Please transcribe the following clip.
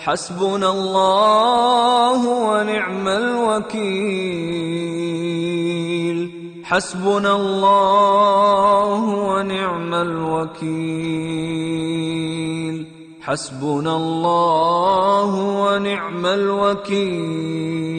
حسبنا الله ونعم الوكيل. حسبنا الله ونعم الوكيل. حسبنا الله ونعم الوكيل.